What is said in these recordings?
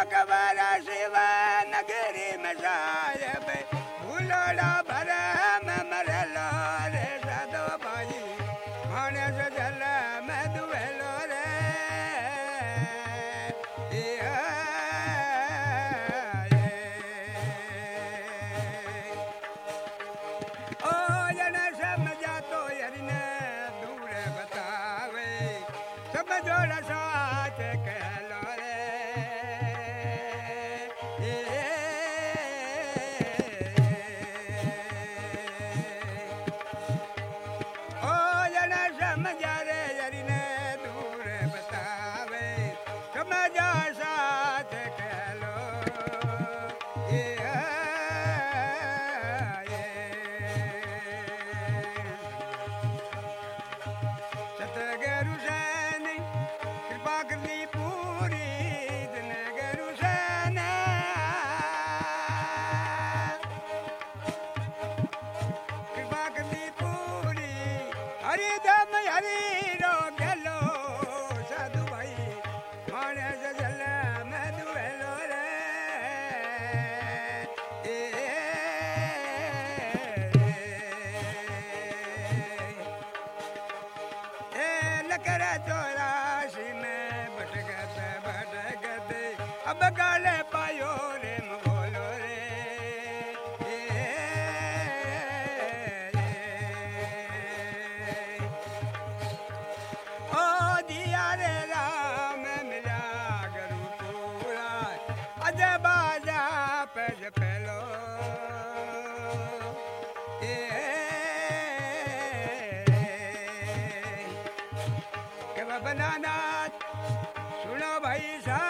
acaba सुनो भाई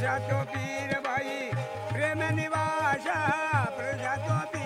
प्रजा तो पीर भाई प्रेम निवास प्रजा तो पीर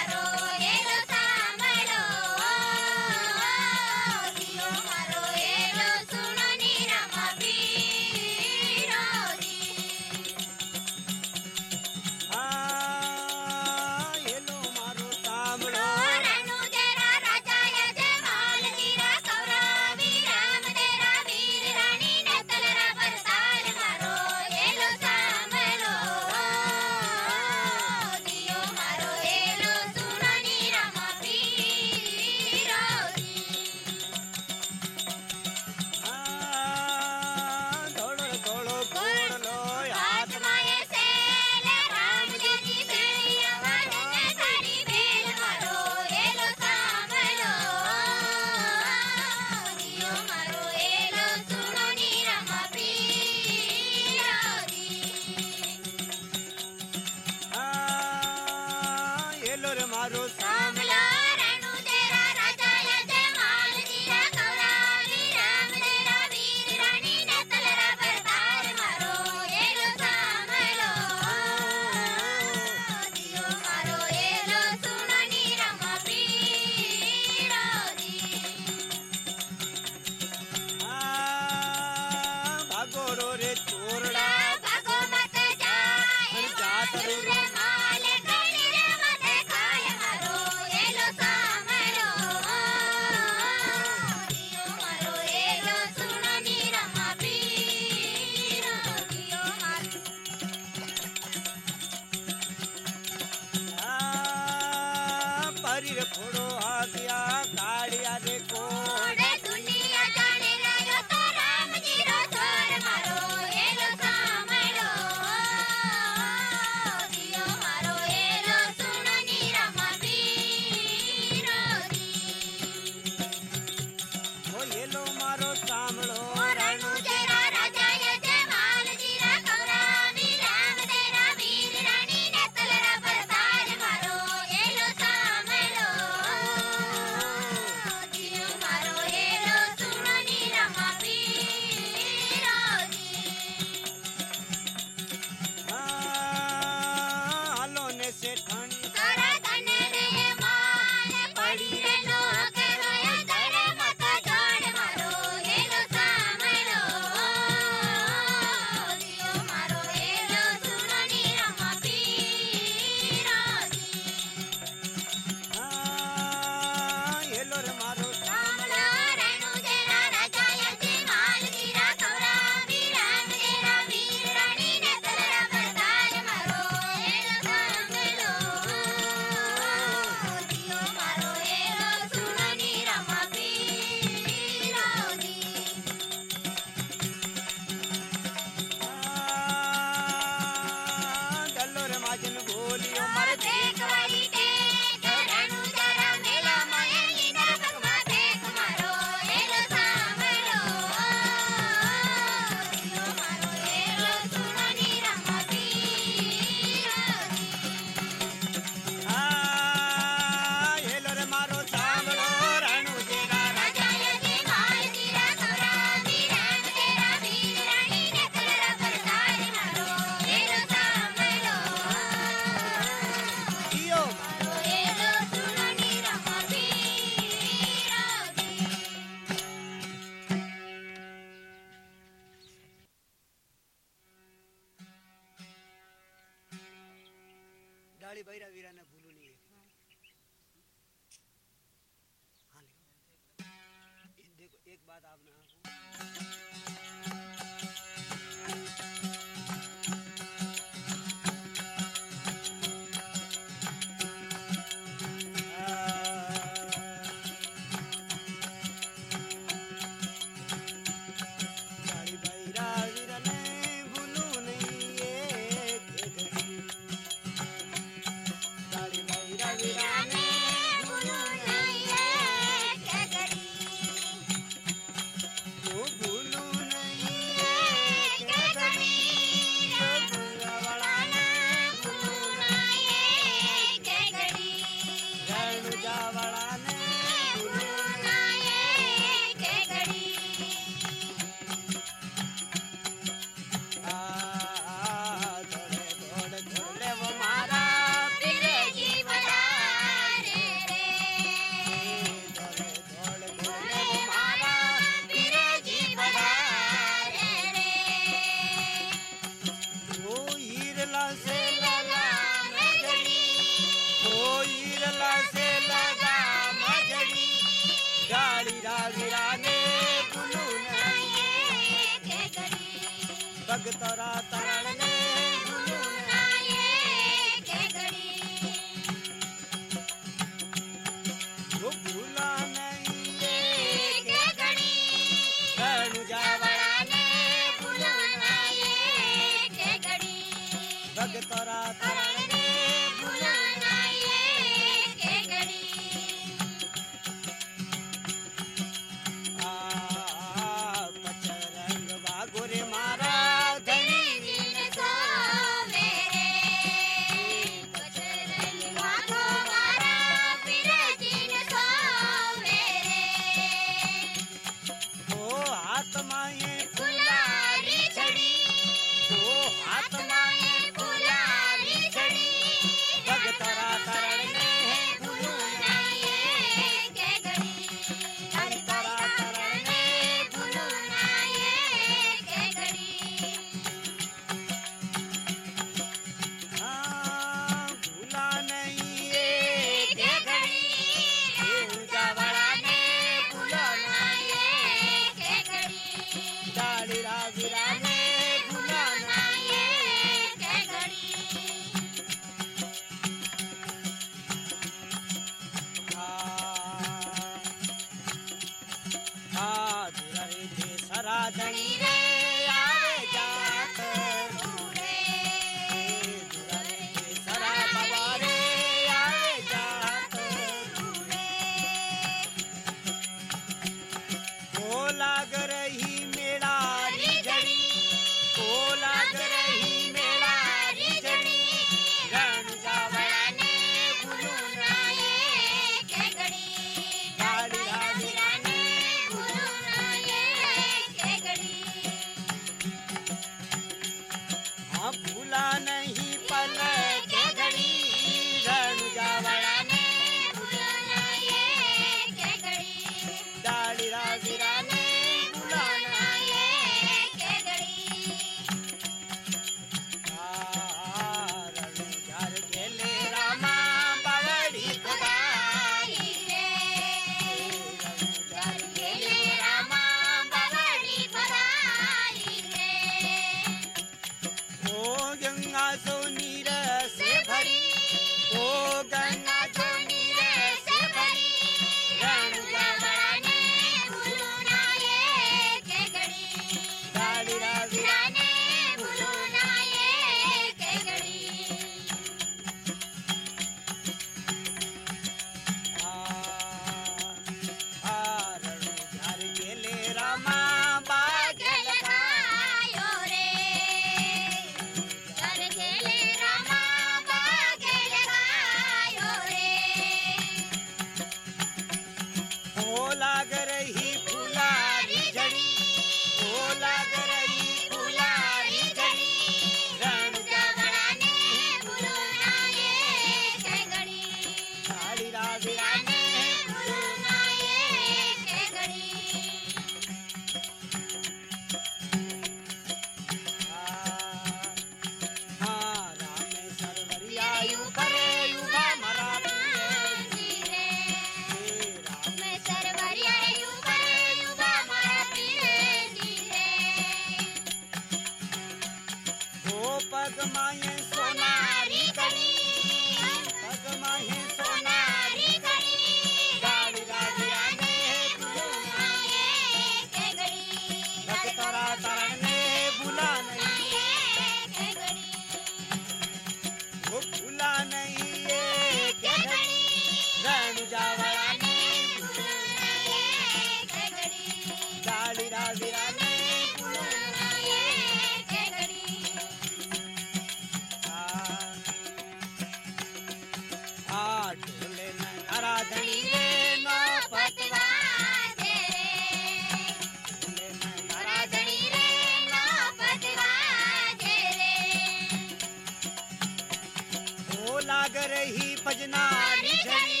लाग रही भजनारी झड़ी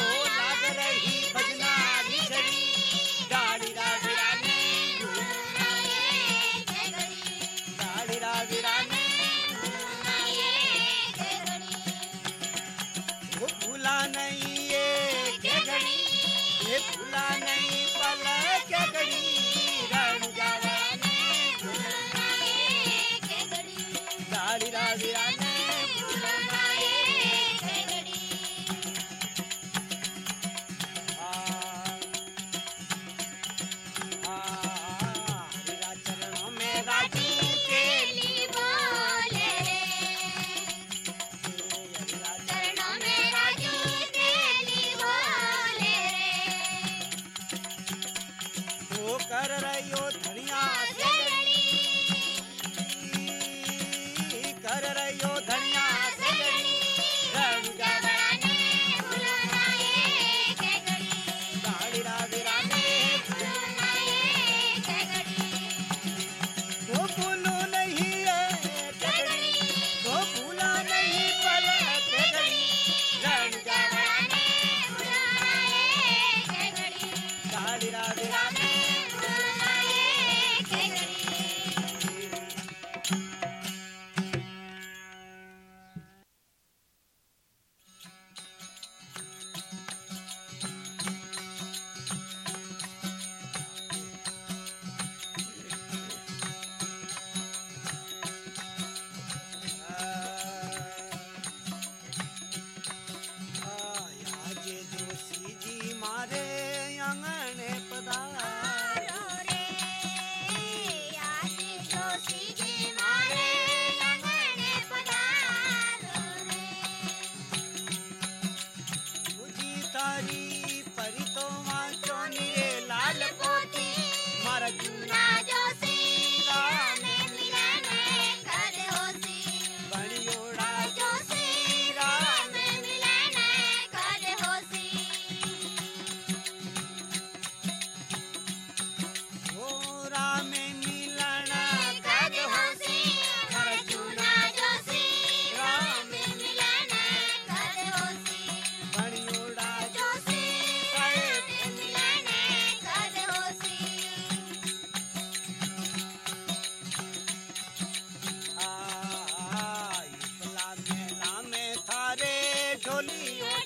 ओ लाग रही भजनारी झड़ी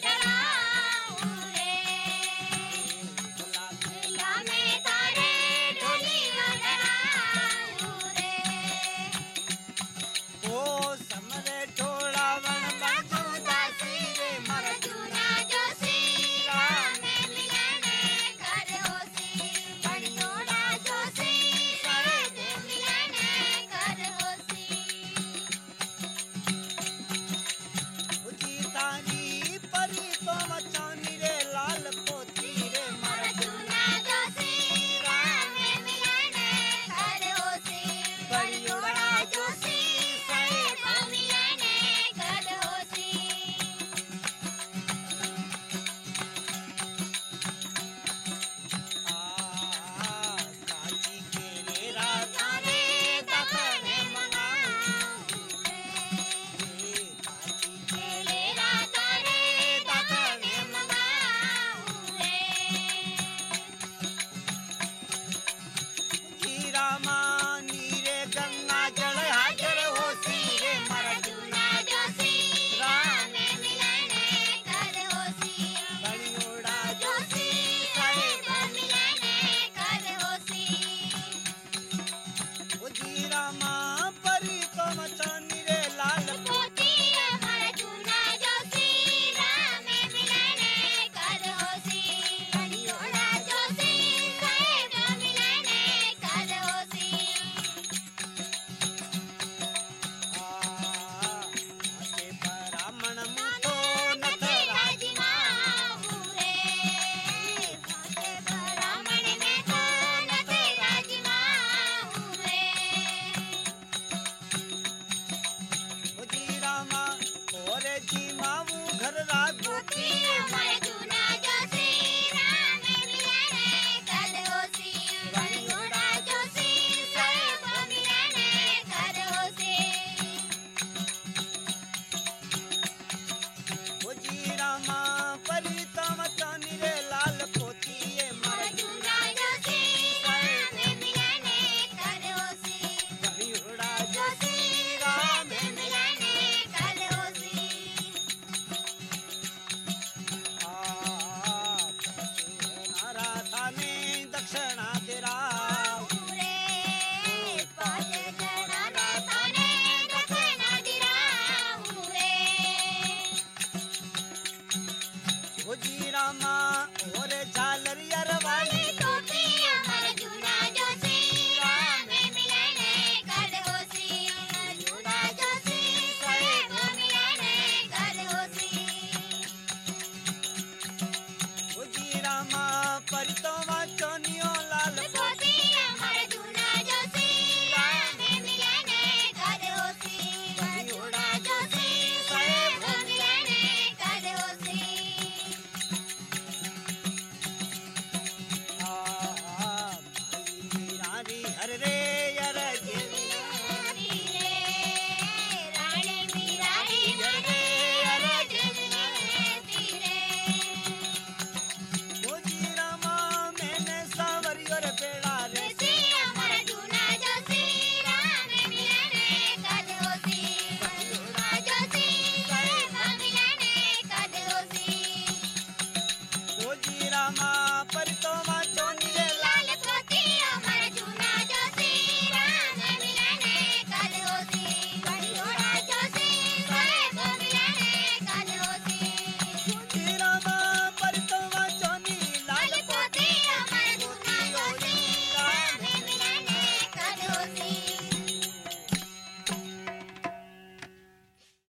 ah la